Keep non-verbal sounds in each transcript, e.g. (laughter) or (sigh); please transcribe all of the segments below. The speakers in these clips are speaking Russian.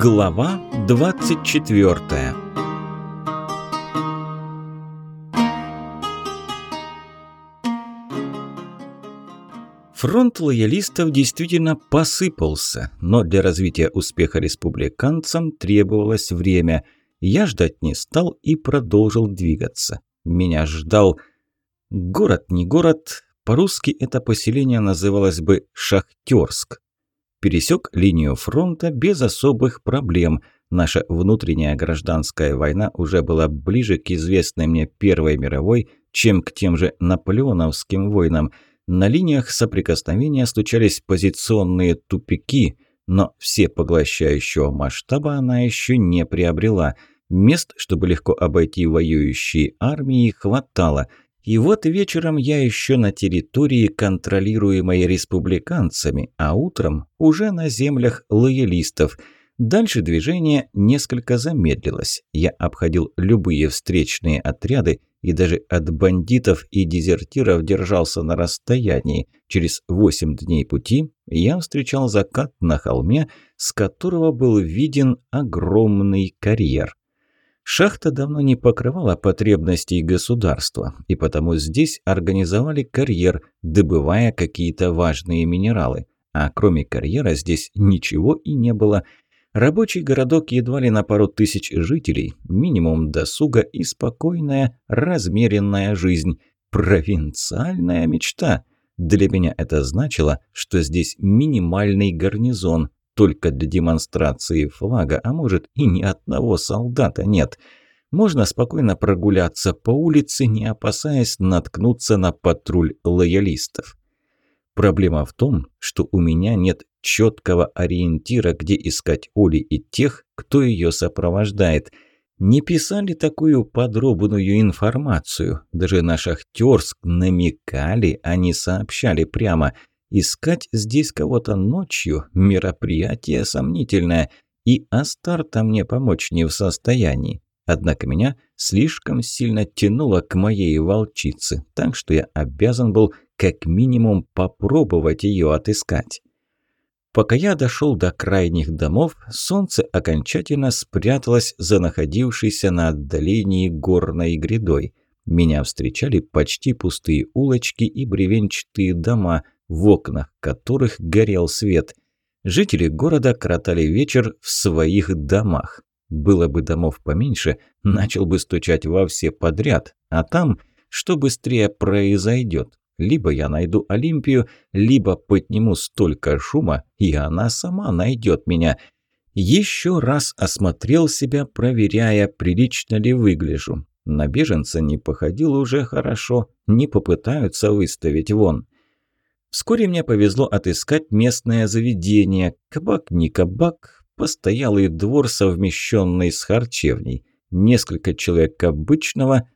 Глава 24 Фронт лоялистов действительно посыпался, но для развития успеха республиканцам требовалось время. Я ждать не стал и продолжил двигаться. Меня ждал... Город не город, по-русски это поселение называлось бы Шахтерск. Пересек линию фронта без особых проблем. Наша внутренняя гражданская война уже была ближе к известной мне Первой мировой, чем к тем же наполеоновским войнам. На линиях соприкосновения стучались позиционные тупики, но все поглощающего масштаба она еще не приобрела. Мест, чтобы легко обойти воюющие армии, хватало – и вот вечером я еще на территории, контролируемой республиканцами, а утром уже на землях лоялистов. Дальше движение несколько замедлилось. Я обходил любые встречные отряды и даже от бандитов и дезертиров держался на расстоянии. Через восемь дней пути я встречал закат на холме, с которого был виден огромный карьер. Шахта давно не покрывала потребностей государства, и потому здесь организовали карьер, добывая какие-то важные минералы. А кроме карьера здесь ничего и не было. Рабочий городок едва ли на пару тысяч жителей, минимум досуга и спокойная, размеренная жизнь. Провинциальная мечта. Для меня это значило, что здесь минимальный гарнизон, только для демонстрации флага, а может и ни одного солдата нет. Можно спокойно прогуляться по улице, не опасаясь наткнуться на патруль лоялистов. Проблема в том, что у меня нет четкого ориентира, где искать Оли и тех, кто ее сопровождает. Не писали такую подробную информацию. Даже на Шахтерск намекали, а не сообщали прямо – Искать здесь кого-то ночью – мероприятие сомнительное, и Астарта мне помочь не в состоянии. Однако меня слишком сильно тянуло к моей волчице, так что я обязан был как минимум попробовать ее отыскать. Пока я дошел до крайних домов, солнце окончательно спряталось за находившейся на отдалении горной грядой. Меня встречали почти пустые улочки и бревенчатые дома – в окнах которых горел свет. Жители города кротали вечер в своих домах. Было бы домов поменьше, начал бы стучать во все подряд, а там, что быстрее произойдет. Либо я найду Олимпию, либо подниму столько шума, и она сама найдет меня. Еще раз осмотрел себя, проверяя, прилично ли выгляжу. На беженца не походил уже хорошо, не попытаются выставить вон. Вскоре мне повезло отыскать местное заведение. Кабак не кабак, постоялый двор, совмещенный с харчевней. Несколько человек обычного,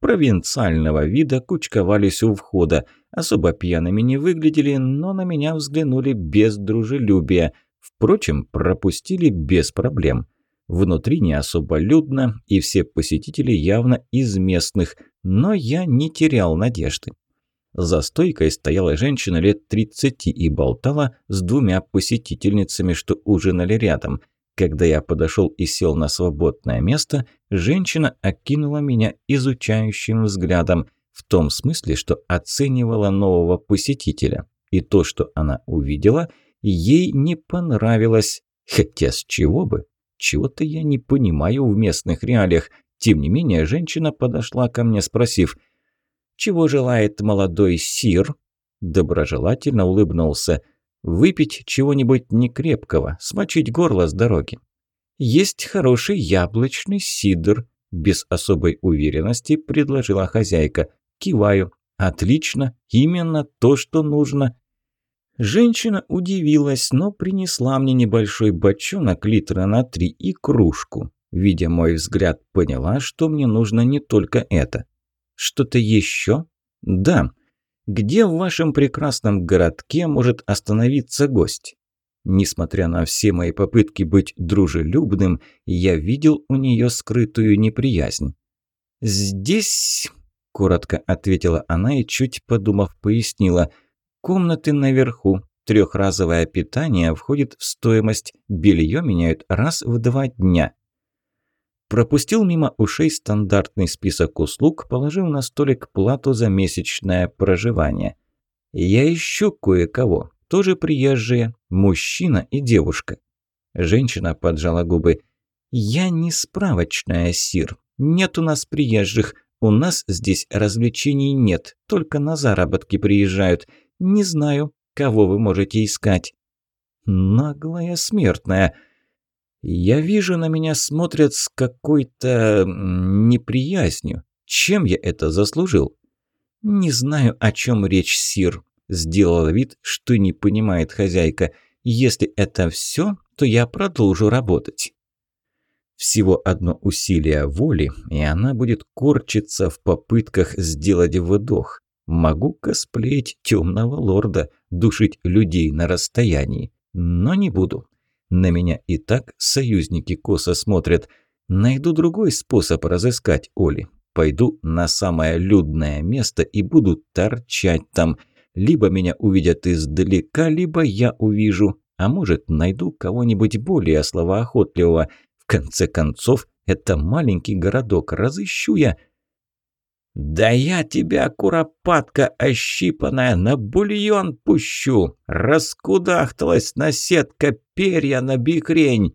провинциального вида кучковались у входа. Особо пьяными не выглядели, но на меня взглянули без дружелюбия. Впрочем, пропустили без проблем. Внутри не особо людно, и все посетители явно из местных, но я не терял надежды. За стойкой стояла женщина лет 30 и болтала с двумя посетительницами, что ужинали рядом. Когда я подошел и сел на свободное место, женщина окинула меня изучающим взглядом, в том смысле, что оценивала нового посетителя. И то, что она увидела, ей не понравилось. Хотя с чего бы? Чего-то я не понимаю в местных реалиях. Тем не менее, женщина подошла ко мне, спросив – «Чего желает молодой сир?» Доброжелательно улыбнулся. «Выпить чего-нибудь некрепкого, смочить горло с дороги». «Есть хороший яблочный сидр», – без особой уверенности предложила хозяйка. «Киваю. Отлично. Именно то, что нужно». Женщина удивилась, но принесла мне небольшой бочонок литра на три и кружку. Видя мой взгляд, поняла, что мне нужно не только это. Что-то еще? Да. Где в вашем прекрасном городке может остановиться гость? Несмотря на все мои попытки быть дружелюбным, я видел у нее скрытую неприязнь. «Здесь...» – коротко ответила она и, чуть подумав, пояснила. «Комнаты наверху. Трехразовое питание входит в стоимость, белье меняют раз в два дня. Пропустил мимо ушей стандартный список услуг, положил на столик плату за месячное проживание. Я ищу кое-кого, тоже приезжие, мужчина и девушка. Женщина поджала губы. «Я не справочная, Сир. Нет у нас приезжих. У нас здесь развлечений нет, только на заработки приезжают. Не знаю, кого вы можете искать». «Наглая смертная», я вижу, на меня смотрят с какой-то неприязнью. Чем я это заслужил? Не знаю, о чем речь, Сир. Сделала вид, что не понимает хозяйка. Если это все, то я продолжу работать. Всего одно усилие воли, и она будет корчиться в попытках сделать выдох. Могу косплеить темного лорда, душить людей на расстоянии, но не буду. На меня и так союзники косо смотрят. Найду другой способ разыскать Оли. Пойду на самое людное место и буду торчать там. Либо меня увидят издалека, либо я увижу. А может, найду кого-нибудь более словоохотливого. В конце концов, это маленький городок, разыщу я – «Да я тебя, куропатка ощипанная, на бульон пущу!» Раскудахталась наседка перья на бикрень.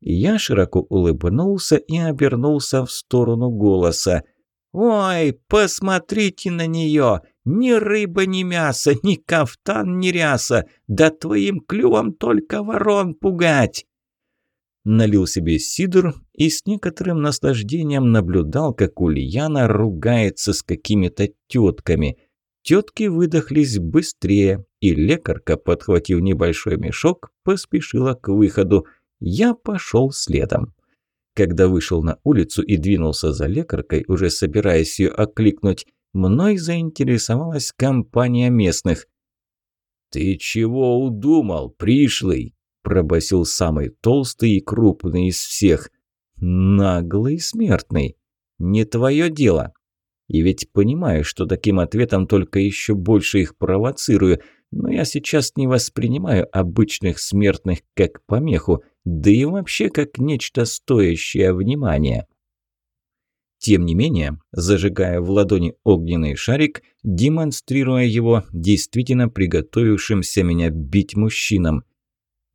Я широко улыбнулся и обернулся в сторону голоса. «Ой, посмотрите на нее! Ни рыба, ни мясо, ни кафтан, ни ряса! Да твоим клювом только ворон пугать!» Налил себе сидр и с некоторым наслаждением наблюдал, как Ульяна ругается с какими-то тетками. Тетки выдохлись быстрее, и лекарка, подхватив небольшой мешок, поспешила к выходу. Я пошел следом. Когда вышел на улицу и двинулся за лекаркой, уже собираясь ее окликнуть, мной заинтересовалась компания местных. «Ты чего удумал, пришлый?» Пробасил самый толстый и крупный из всех. Наглый смертный. Не твое дело. И ведь понимаю, что таким ответом только еще больше их провоцирую, но я сейчас не воспринимаю обычных смертных как помеху, да и вообще как нечто стоящее внимания. Тем не менее, зажигая в ладони огненный шарик, демонстрируя его действительно приготовившимся меня бить мужчинам –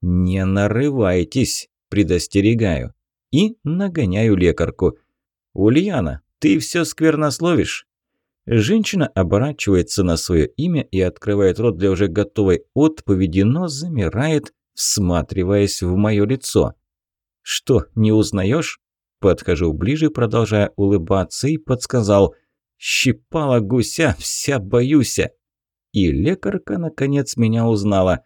«Не нарывайтесь», – предостерегаю. И нагоняю лекарку. «Ульяна, ты все сквернословишь?» Женщина оборачивается на свое имя и открывает рот для уже готовой отповеди, но замирает, всматриваясь в мое лицо. «Что, не узнаешь?» Подхожу ближе, продолжая улыбаться, и подсказал. «Щипала гуся, вся боюся!» И лекарка, наконец, меня узнала.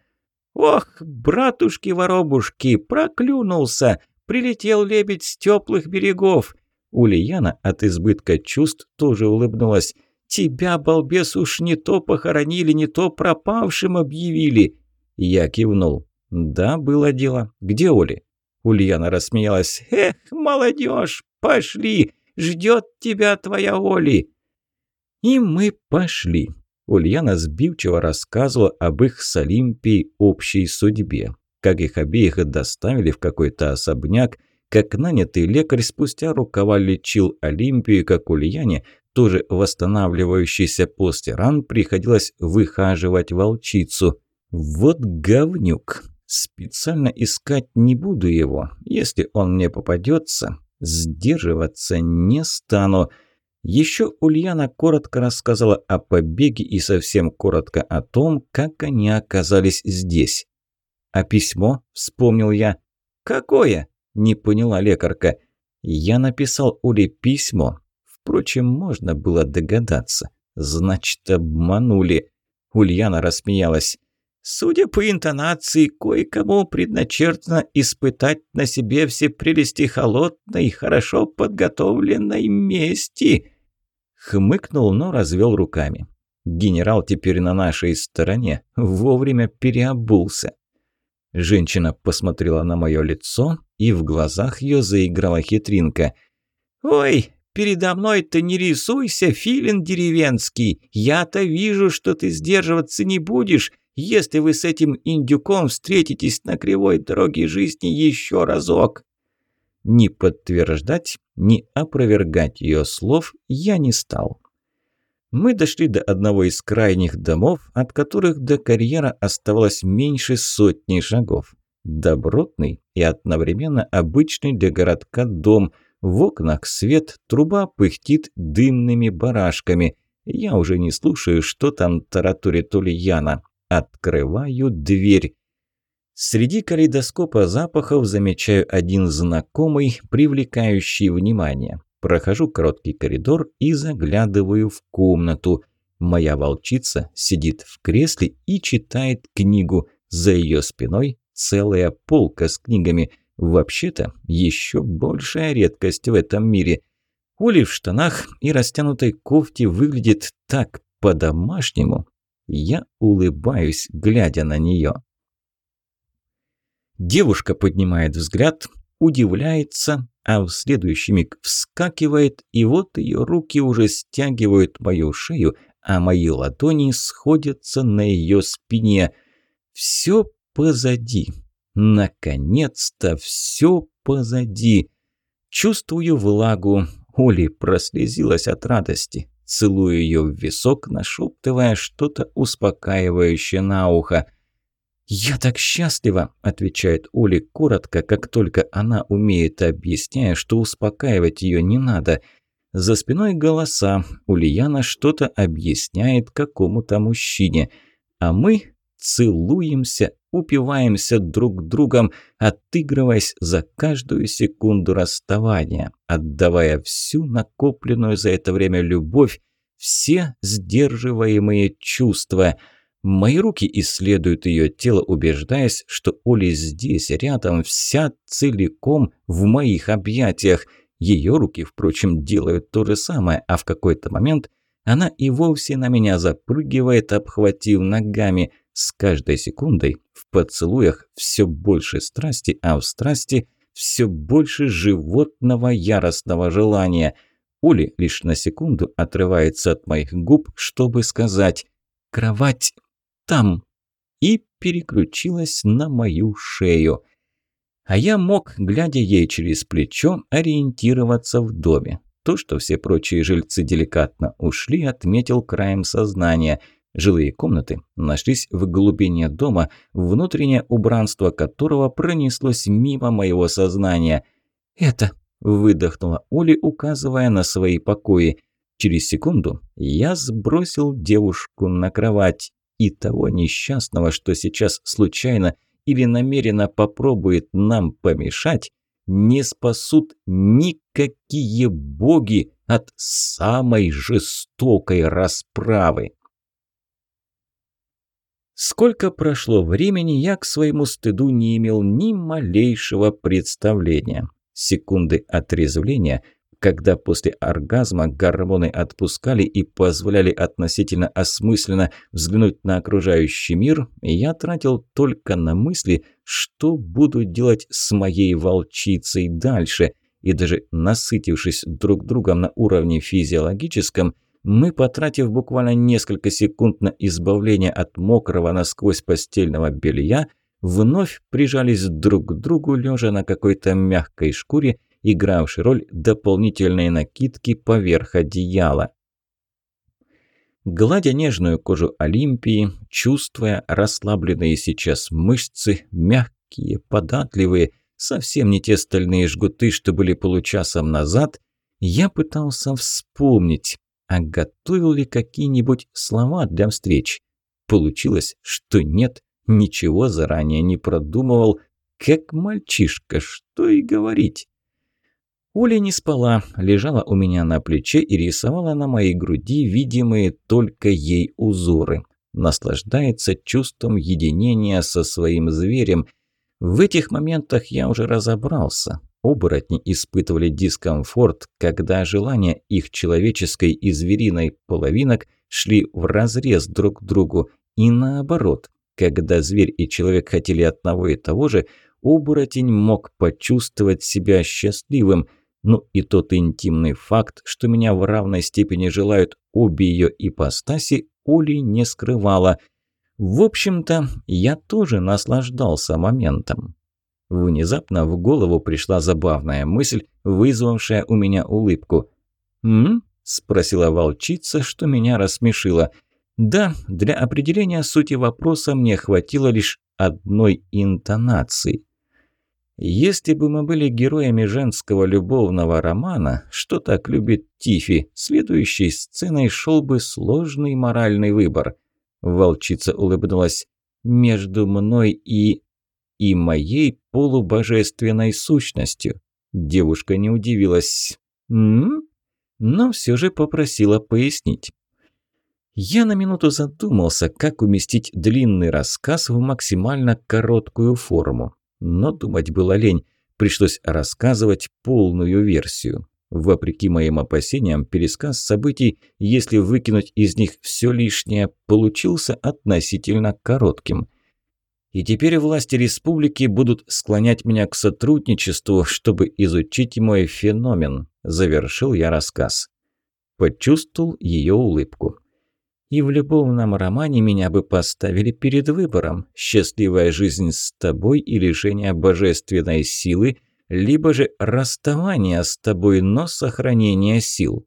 «Ох, братушки-воробушки, проклюнулся! Прилетел лебедь с теплых берегов!» Ульяна от избытка чувств тоже улыбнулась. «Тебя, балбес, уж не то похоронили, не то пропавшим объявили!» Я кивнул. «Да, было дело. Где Оли?» Ульяна рассмеялась. «Эх, молодежь, пошли! Ждет тебя твоя Оли!» И мы пошли. Ульяна сбивчиво рассказывала об их с Олимпией общей судьбе, как их обеих доставили в какой-то особняк, как нанятый лекарь спустя рукава лечил Олимпию, как Ульяне, тоже восстанавливающейся после ран, приходилось выхаживать волчицу. Вот говнюк. Специально искать не буду его. Если он мне попадется, сдерживаться не стану. Еще Ульяна коротко рассказала о побеге и совсем коротко о том, как они оказались здесь. «А письмо?» – вспомнил я. «Какое?» – не поняла лекарка. «Я написал Уле письмо. Впрочем, можно было догадаться. Значит, обманули». Ульяна рассмеялась. Судя по интонации, кое-кому предначертано испытать на себе все прелести холодной, хорошо подготовленной мести. Хмыкнул, но развел руками. Генерал теперь на нашей стороне, вовремя переобулся. Женщина посмотрела на мое лицо, и в глазах ее заиграла хитринка. «Ой, передо мной-то не рисуйся, филин деревенский. Я-то вижу, что ты сдерживаться не будешь, если вы с этим индюком встретитесь на кривой дороге жизни еще разок». Ни подтверждать, ни опровергать ее слов я не стал. Мы дошли до одного из крайних домов, от которых до карьера оставалось меньше сотни шагов. Добротный и одновременно обычный для городка дом. В окнах свет, труба пыхтит дымными барашками. Я уже не слушаю, что там таратурит Ульяна. Открываю дверь. Среди калейдоскопа запахов замечаю один знакомый, привлекающий внимание. Прохожу короткий коридор и заглядываю в комнату. Моя волчица сидит в кресле и читает книгу. За ее спиной целая полка с книгами. Вообще-то, еще большая редкость в этом мире. Оли в штанах и растянутой кофте выглядит так по-домашнему. Я улыбаюсь, глядя на нее. Девушка поднимает взгляд, удивляется, а в следующий миг вскакивает, и вот ее руки уже стягивают мою шею, а мои ладони сходятся на ее спине. Все позади. Наконец-то все позади. Чувствую влагу. Оли прослезилась от радости. Целую ее в висок, нашептывая что-то успокаивающее на ухо. «Я так счастлива!» – отвечает Оли коротко, как только она умеет, объясняя, что успокаивать ее не надо. За спиной голоса. Ульяна что-то объясняет какому-то мужчине. А мы целуемся, упиваемся друг другом, отыгрываясь за каждую секунду расставания, отдавая всю накопленную за это время любовь, все сдерживаемые чувства – Мои руки исследуют ее тело, убеждаясь, что Оля здесь, рядом, вся целиком в моих объятиях. Ее руки, впрочем, делают то же самое, а в какой-то момент она и вовсе на меня запрыгивает, обхватив ногами. С каждой секундой в поцелуях все больше страсти, а в страсти все больше животного яростного желания. Оля лишь на секунду отрывается от моих губ, чтобы сказать «Кровать там!» и переключилась на мою шею. А я мог, глядя ей через плечо, ориентироваться в доме. То, что все прочие жильцы деликатно ушли, отметил краем сознания. Жилые комнаты нашлись в глубине дома, внутреннее убранство которого пронеслось мимо моего сознания. «Это...» – выдохнула Оля, указывая на свои покои. Через секунду я сбросил девушку на кровать и того несчастного, что сейчас случайно или намеренно попробует нам помешать, не спасут никакие боги от самой жестокой расправы. Сколько прошло времени, я к своему стыду не имел ни малейшего представления. Секунды отрезвления – когда после оргазма гормоны отпускали и позволяли относительно осмысленно взглянуть на окружающий мир, я тратил только на мысли, что буду делать с моей волчицей дальше. И даже насытившись друг другом на уровне физиологическом, мы, потратив буквально несколько секунд на избавление от мокрого насквозь постельного белья, вновь прижались друг к другу, лежа на какой-то мягкой шкуре, игравший роль дополнительной накидки поверх одеяла. Гладя нежную кожу Олимпии, чувствуя расслабленные сейчас мышцы, мягкие, податливые, совсем не те стальные жгуты, что были получасом назад, я пытался вспомнить, а готовил ли какие-нибудь слова для встреч. Получилось, что нет, ничего заранее не продумывал, как мальчишка, что и говорить. Оля не спала, лежала у меня на плече и рисовала на моей груди видимые только ей узоры. Наслаждается чувством единения со своим зверем. В этих моментах я уже разобрался. Оборотни испытывали дискомфорт, когда желания их человеческой и звериной половинок шли вразрез друг к другу. И наоборот, когда зверь и человек хотели одного и того же, оборотень мог почувствовать себя счастливым – Ну и тот интимный факт, что меня в равной степени желают обе ее ипостаси, Оли не скрывала. В общем-то, я тоже наслаждался моментом. Внезапно в голову пришла забавная мысль, вызвавшая у меня улыбку. «М?», спросила волчица, что меня рассмешило. Да, для определения сути вопроса мне хватило лишь одной интонации. Если бы мы были героями женского любовного романа, что так любит Тифи, следующей сценой шел бы сложный моральный выбор. Волчица улыбнулась. «Между мной и... и моей полубожественной сущностью». Девушка не удивилась. «М?», Но все же попросила пояснить. Я на минуту задумался, как уместить длинный рассказ в максимально короткую форму. Но думать было лень, пришлось рассказывать полную версию. Вопреки моим опасениям, пересказ событий, если выкинуть из них все лишнее, получился относительно коротким. И теперь власти республики будут склонять меня к сотрудничеству, чтобы изучить мой феномен, завершил я рассказ. Почувствовал ее улыбку. И в любовном романе меня бы поставили перед выбором – счастливая жизнь с тобой и лишение божественной силы, либо же расставание с тобой, но сохранение сил.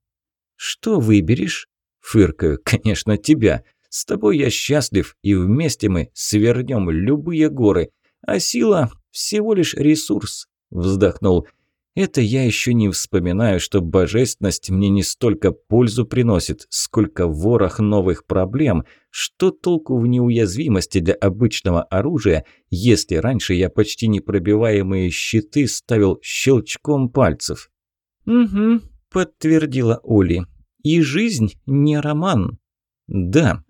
Что выберешь? Фыркаю, (laughs) конечно, тебя. С тобой я счастлив, и вместе мы свернем любые горы, а сила – всего лишь ресурс. Вздохнул – это я еще не вспоминаю, что божественность мне не столько пользу приносит, сколько ворох новых проблем. Что толку в неуязвимости для обычного оружия, если раньше я почти непробиваемые щиты ставил щелчком пальцев? «Угу», – подтвердила Оли. «И жизнь не роман». «Да».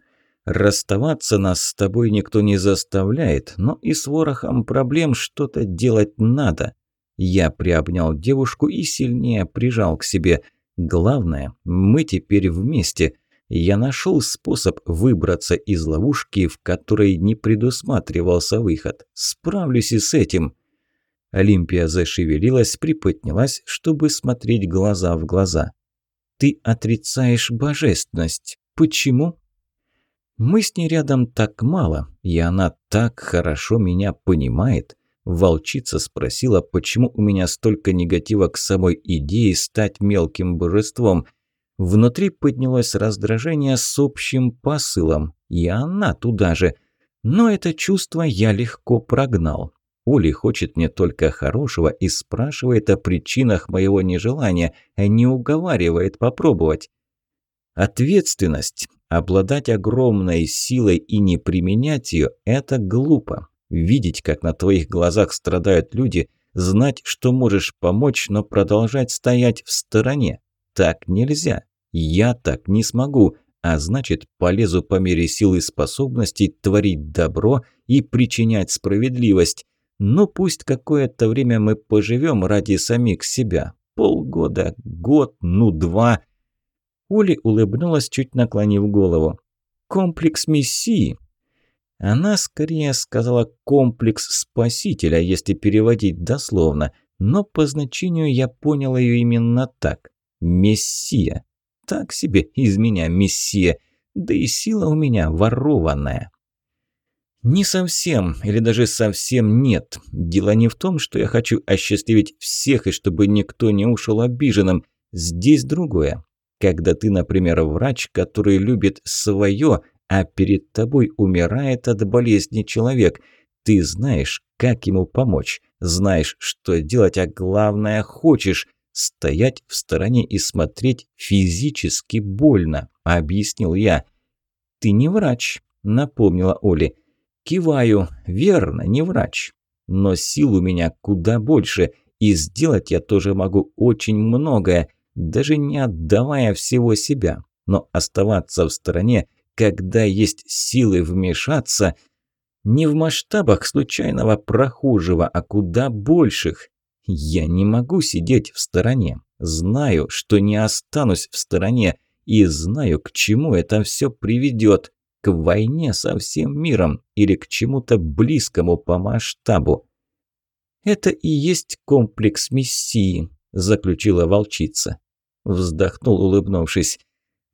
Расставаться нас с тобой никто не заставляет, но и с ворохом проблем что-то делать надо. Я приобнял девушку и сильнее прижал к себе. Главное, мы теперь вместе. Я нашел способ выбраться из ловушки, в которой не предусматривался выход. Справлюсь и с этим. Олимпия зашевелилась, приподнялась, чтобы смотреть глаза в глаза. «Ты отрицаешь божественность. Почему?» Мы с ней рядом так мало, и она так хорошо меня понимает. Волчица спросила, почему у меня столько негатива к самой идее стать мелким божеством. Внутри поднялось раздражение с общим посылом, и она туда же. Но это чувство я легко прогнал. Оли хочет мне только хорошего и спрашивает о причинах моего нежелания, а не уговаривает попробовать. Ответственность. Обладать огромной силой и не применять ее – это глупо. Видеть, как на твоих глазах страдают люди, знать, что можешь помочь, но продолжать стоять в стороне. Так нельзя. Я так не смогу, а значит, полезу по мере сил и способностей творить добро и причинять справедливость. Ну пусть какое-то время мы поживем ради самих себя. Полгода, год, ну два. Оля улыбнулась, чуть наклонив голову. Комплекс мессии она скорее сказала «комплекс спасителя», если переводить дословно, но по значению я понял ее именно так. «Мессия». Так себе из меня мессия, да и сила у меня ворованная. Не совсем, или даже совсем нет. Дело не в том, что я хочу осчастливить всех и чтобы никто не ушел обиженным. Здесь другое. Когда ты, например, врач, который любит свое, а перед тобой умирает от болезни человек. Ты знаешь, как ему помочь, знаешь, что делать, а главное, хочешь стоять в стороне и смотреть физически больно, объяснил я. Ты не врач, напомнила Оли. Киваю, верно, не врач. Но сил у меня куда больше, и сделать я тоже могу очень многое, даже не отдавая всего себя. Но оставаться в стороне – когда есть силы вмешаться, не в масштабах случайного прохожего, а куда больших. Я не могу сидеть в стороне. Знаю, что не останусь в стороне, и знаю, к чему это все приведет. К войне со всем миром или к чему-то близкому по масштабу. Это и есть комплекс Мессии, – заключила волчица. Вздохнул, улыбнувшись.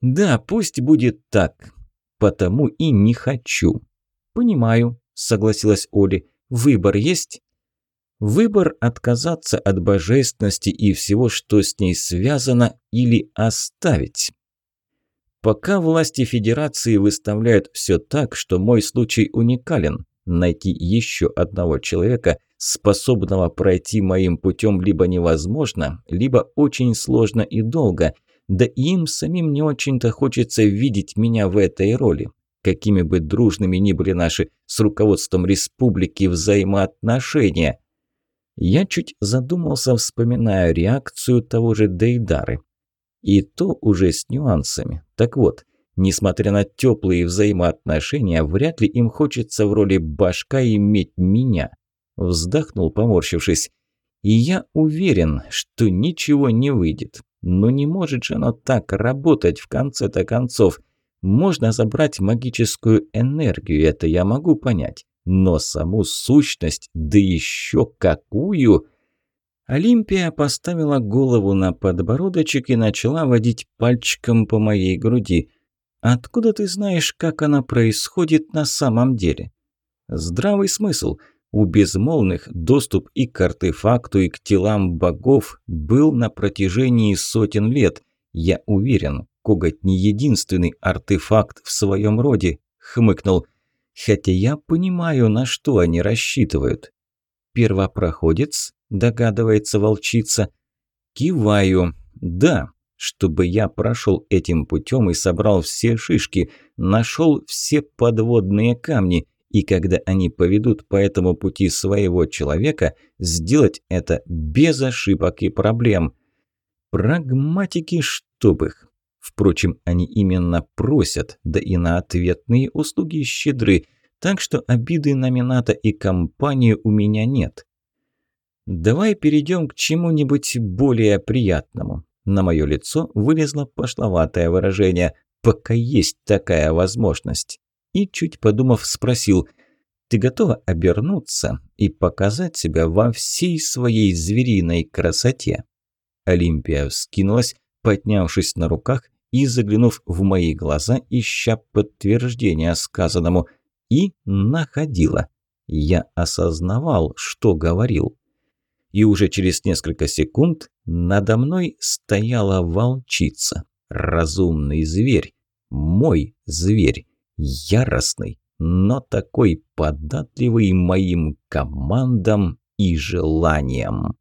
«Да, пусть будет так. Потому и не хочу». «Понимаю», – согласилась Оли. «Выбор есть?» Выбор отказаться от божественности и всего, что с ней связано, или оставить. Пока власти Федерации выставляют все так, что мой случай уникален. Найти еще одного человека, способного пройти моим путем, либо невозможно, либо очень сложно и долго. Да и им самим не очень-то хочется видеть меня в этой роли. Какими бы дружными ни были наши с руководством республики взаимоотношения. Я чуть задумался, вспоминая реакцию того же Дейдары. И то уже с нюансами. Так вот, несмотря на теплые взаимоотношения, вряд ли им хочется в роли башка иметь меня. Вздохнул, поморщившись. И я уверен, что ничего не выйдет. Но не может же оно так работать в конце-то концов. Можно забрать магическую энергию, это я могу понять. Но саму сущность, да еще какую... Олимпия поставила голову на подбородочек и начала водить пальчиком по моей груди. «Откуда ты знаешь, как она происходит на самом деле?» «Здравый смысл. У безмолвных доступ и к артефакту, и к телам богов был на протяжении сотен лет. Я уверен, коготь не единственный артефакт в своем роде», – хмыкнул. «Хотя я понимаю, на что они рассчитывают». «Первопроходец?» догадывается волчица. Киваю. Да, чтобы я прошел этим путем и собрал все шишки, нашел все подводные камни, и когда они поведут по этому пути своего человека, сделать это без ошибок и проблем. Прагматики, чтоб их. Впрочем, они именно просят, да и на ответные услуги щедры, так что обиды на Мината и компанию у меня нет. «Давай перейдем к чему-нибудь более приятному». На мое лицо вылезло пошловатое выражение «пока есть такая возможность». И, чуть подумав, спросил «Ты готова обернуться и показать себя во всей своей звериной красоте?» Олимпия вскинулась, поднявшись на руках и заглянув в мои глаза, ища подтверждения сказанному, и находила. Я осознавал, что говорил и уже через несколько секунд надо мной стояла волчица. Разумный зверь. Мой зверь. Яростный, но такой податливый моим командам и желаниям.